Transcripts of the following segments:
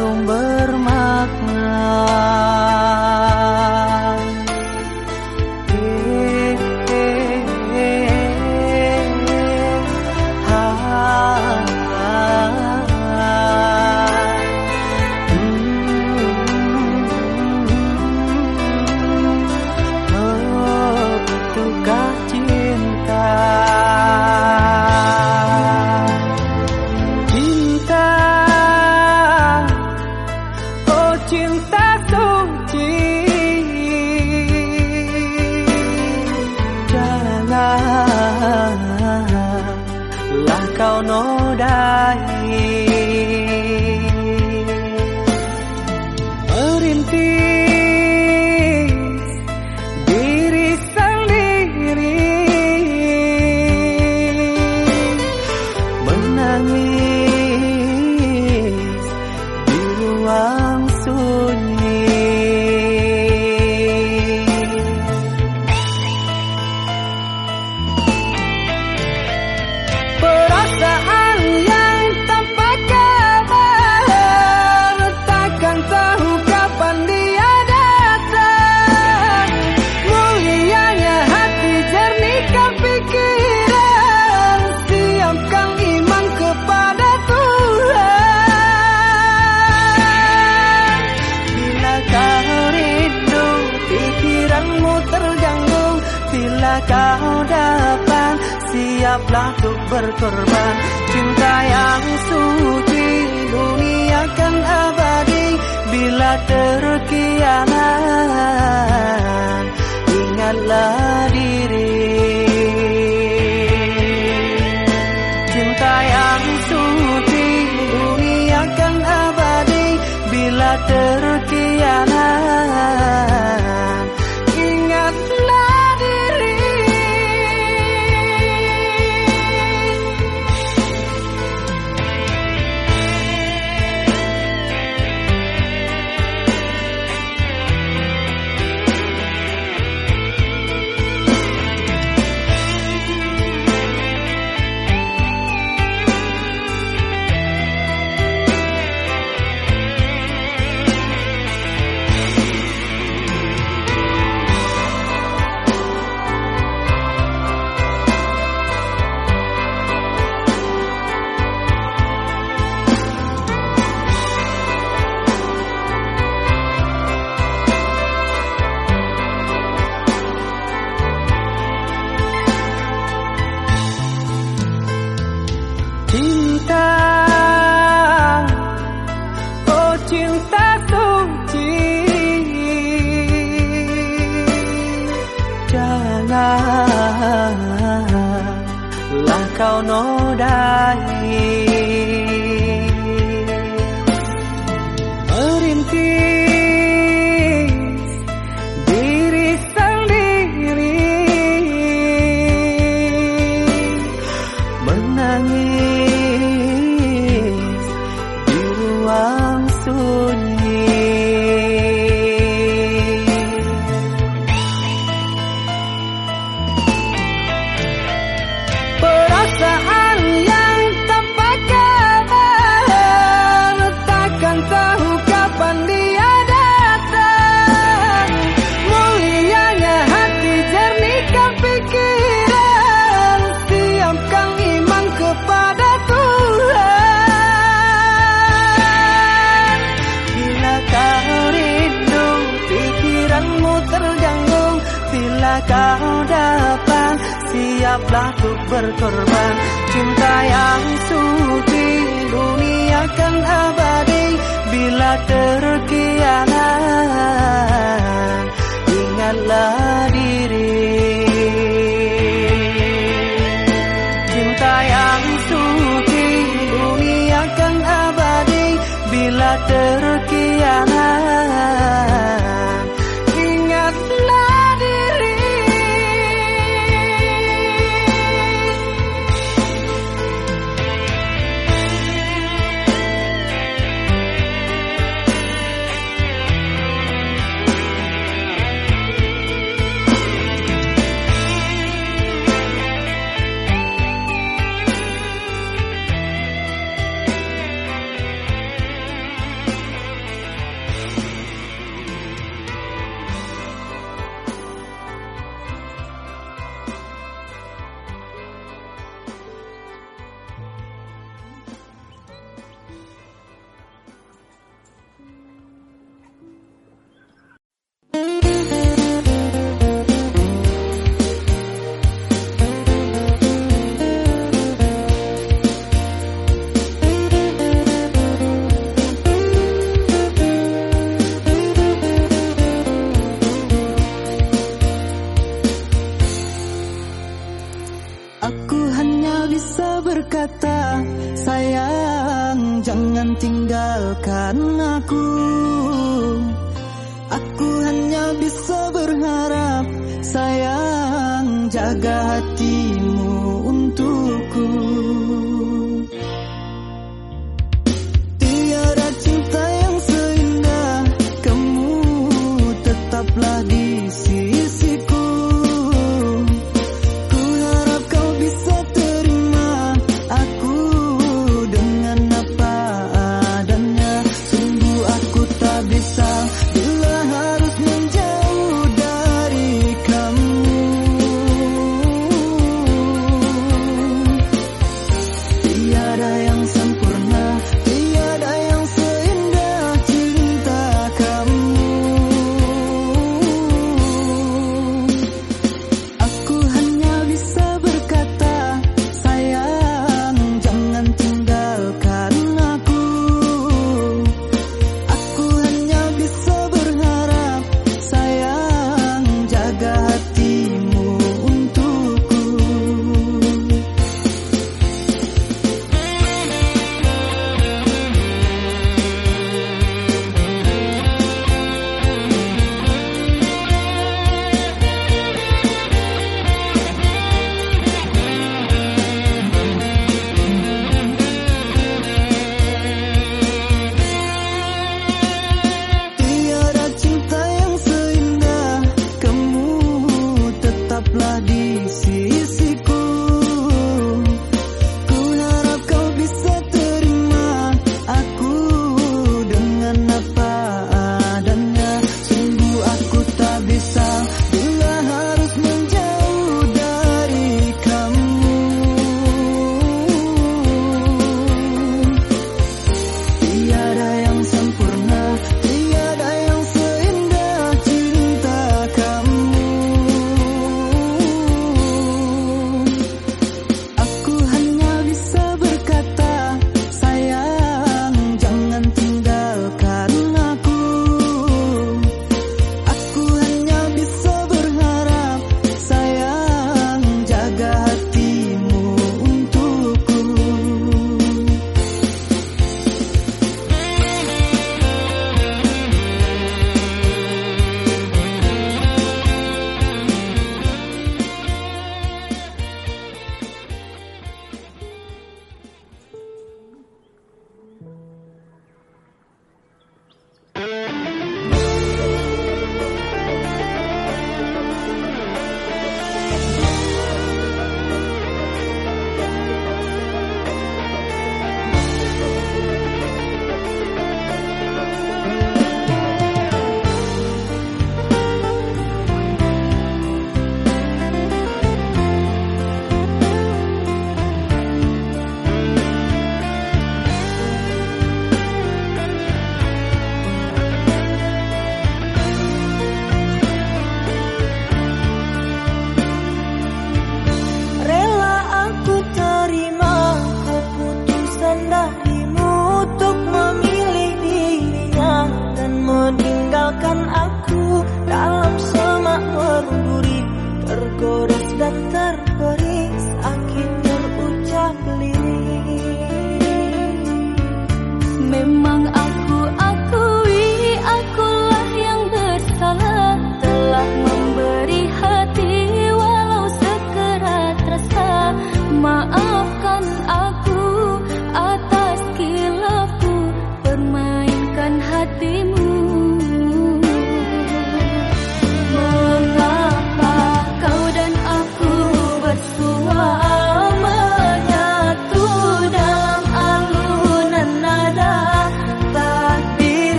harum bermakna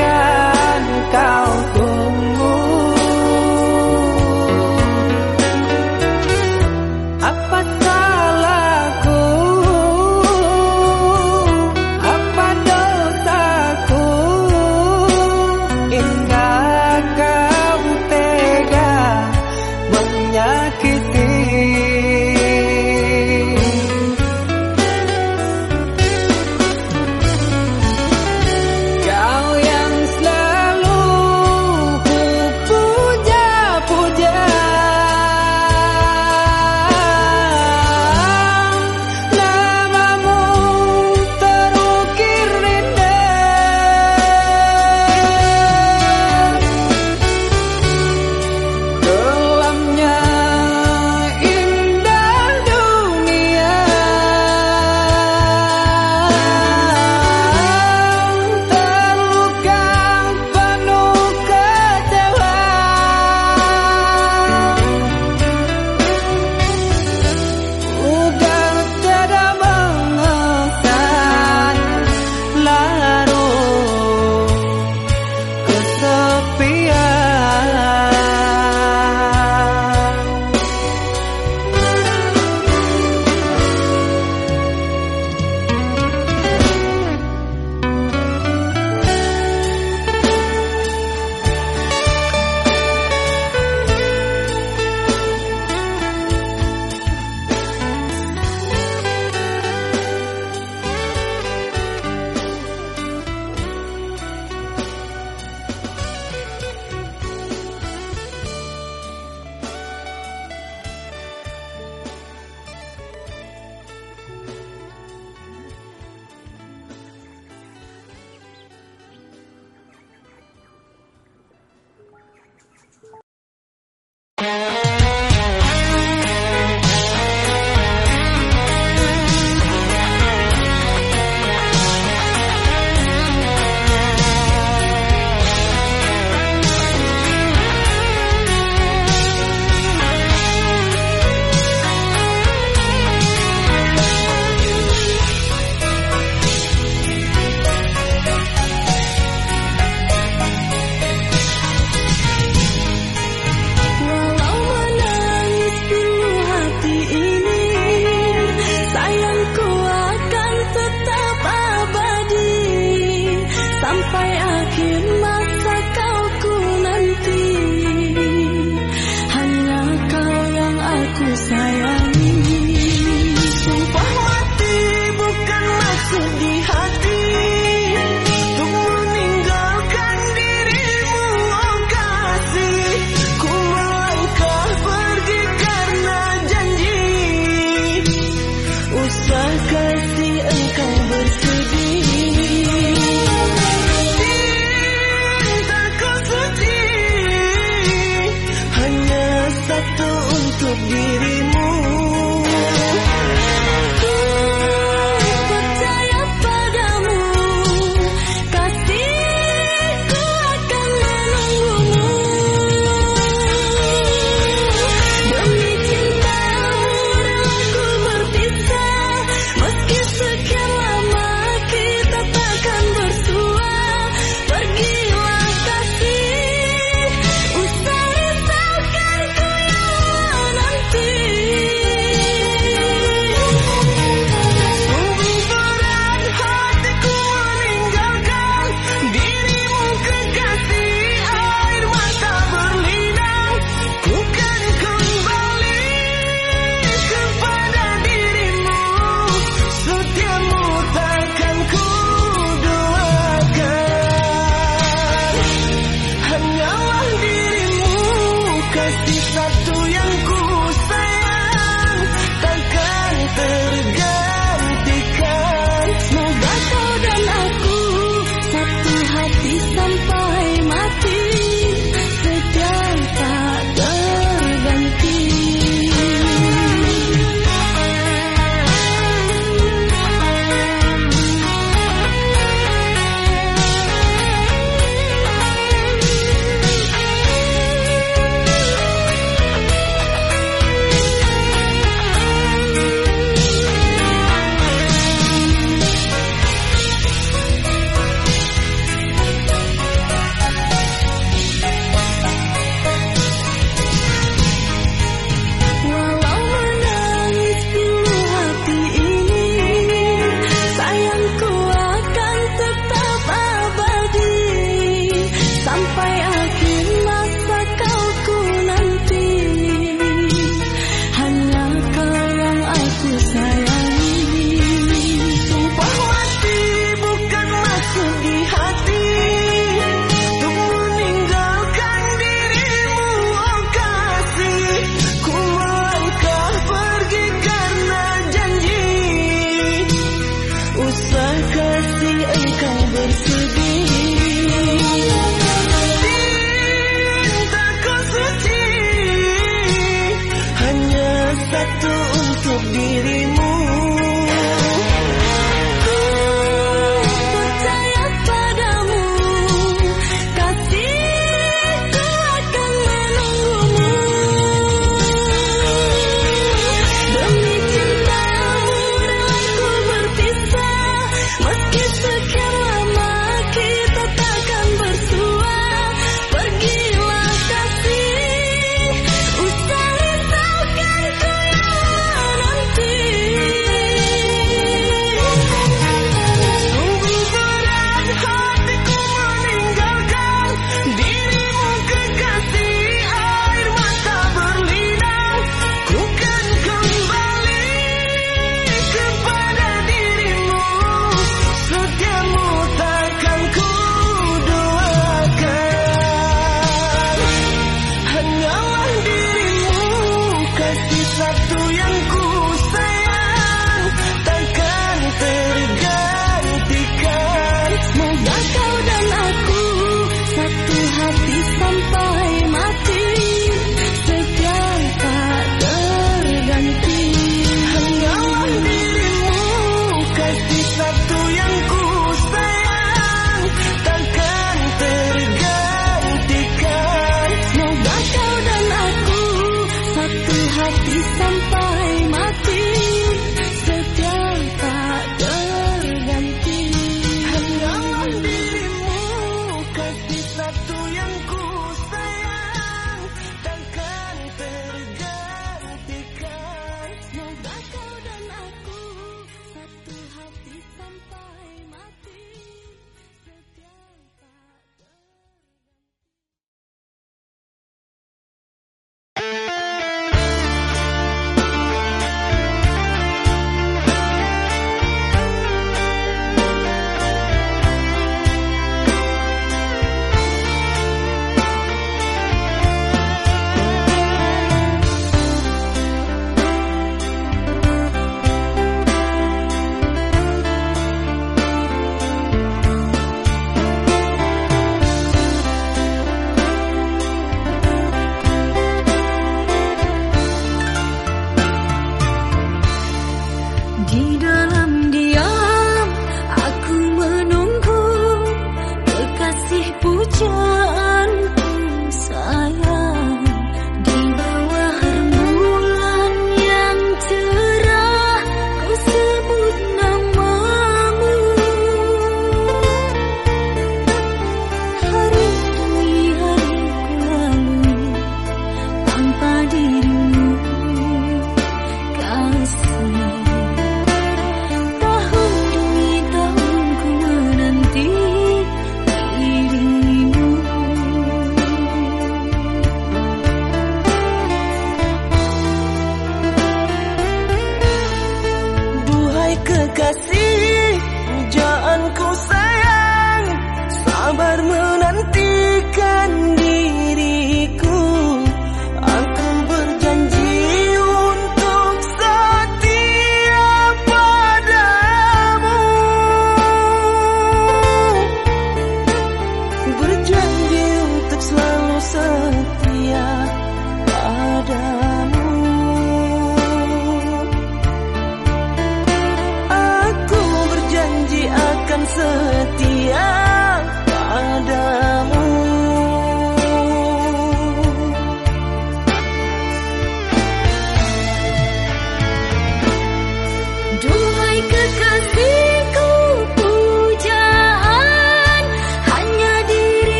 การก้าว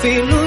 Feel.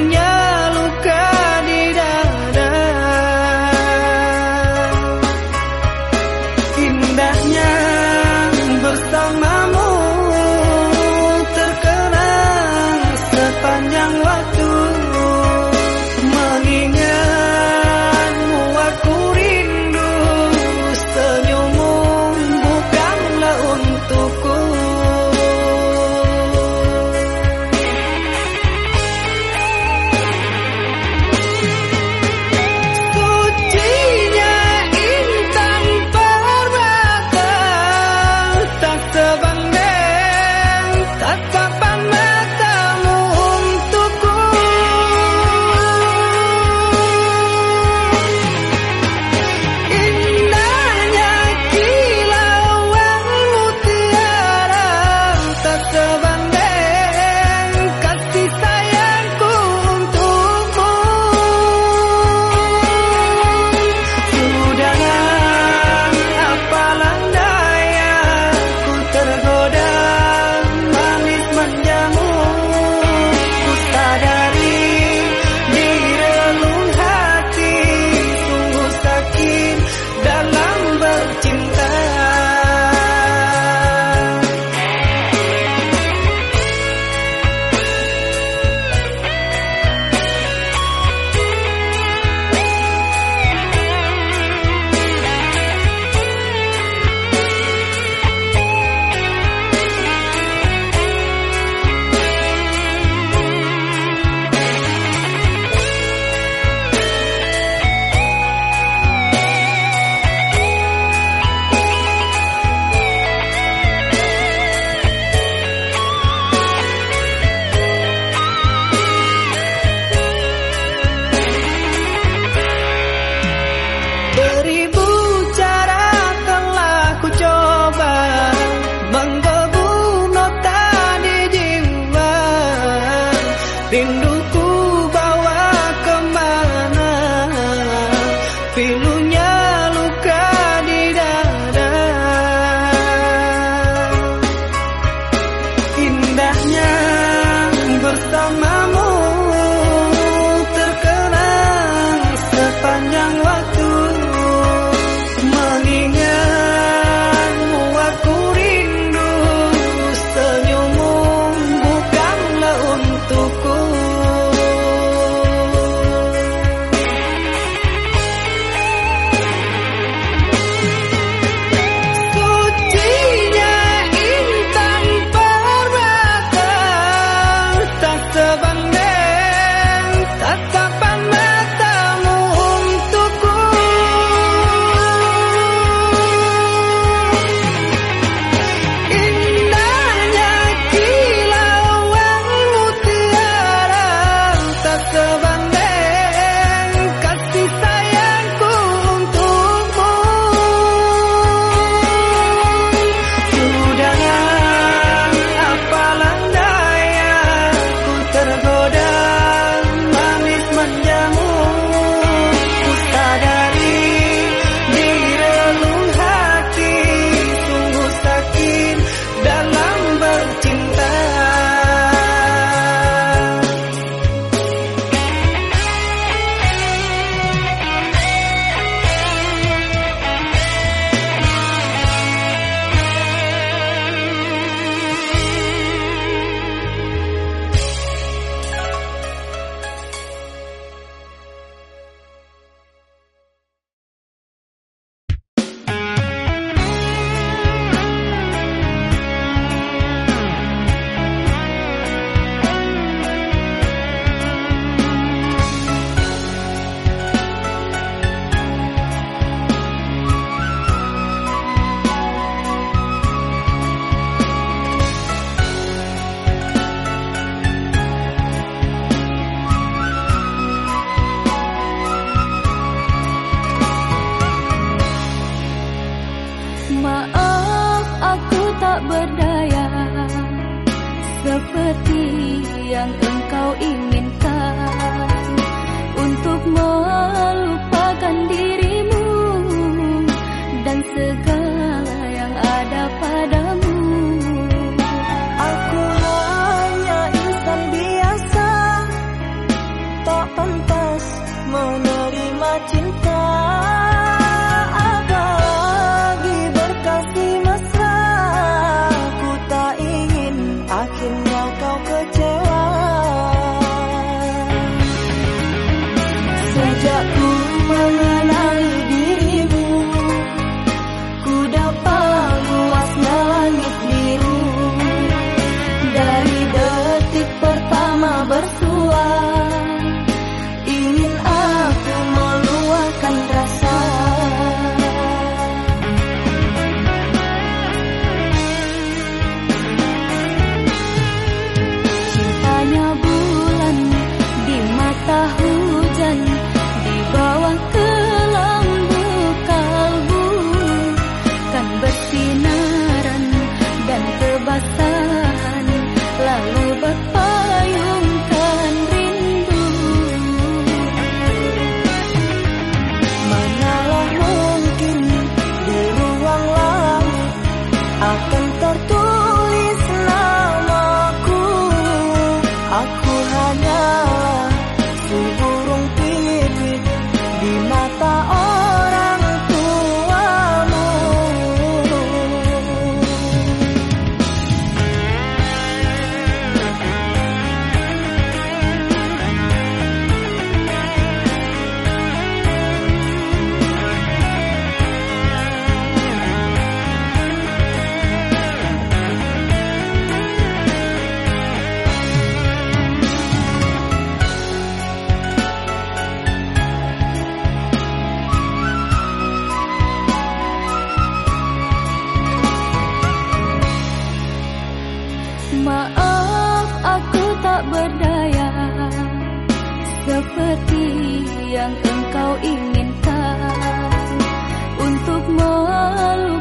Seperti yang engkau inginkan Untuk melupakan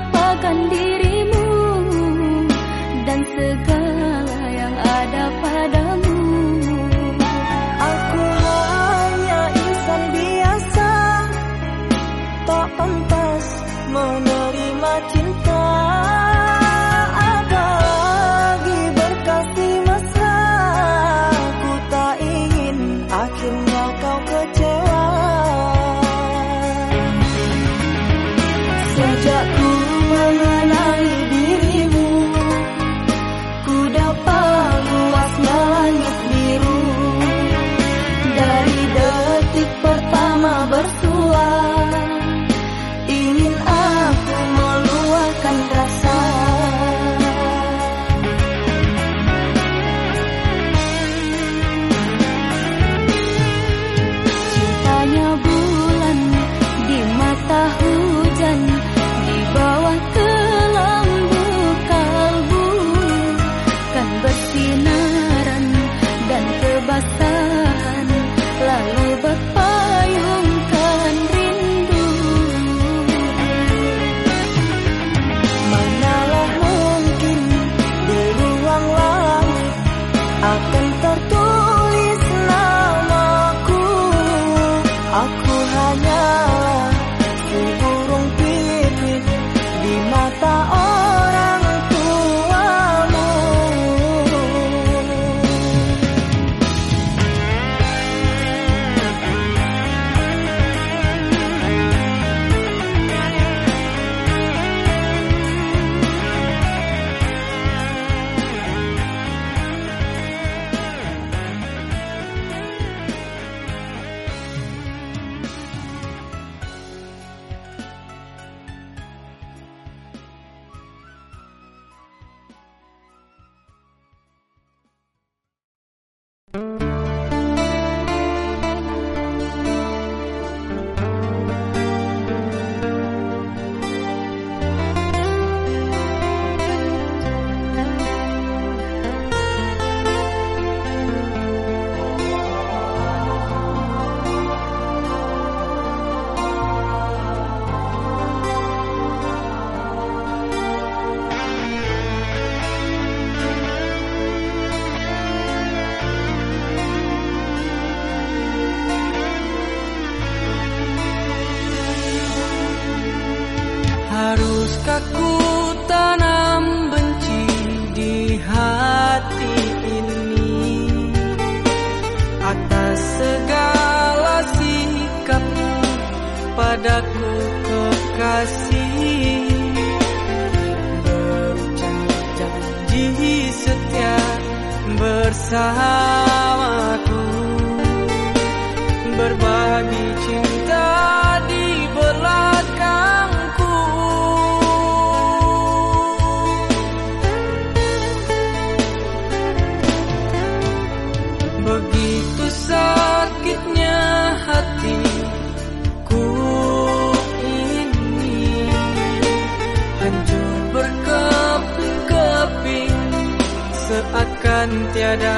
tiada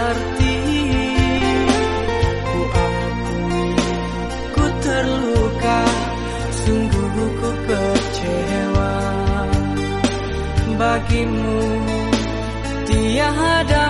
arti. Ku akui ku terluka Sungguh ku kecewa. Bagimu tiada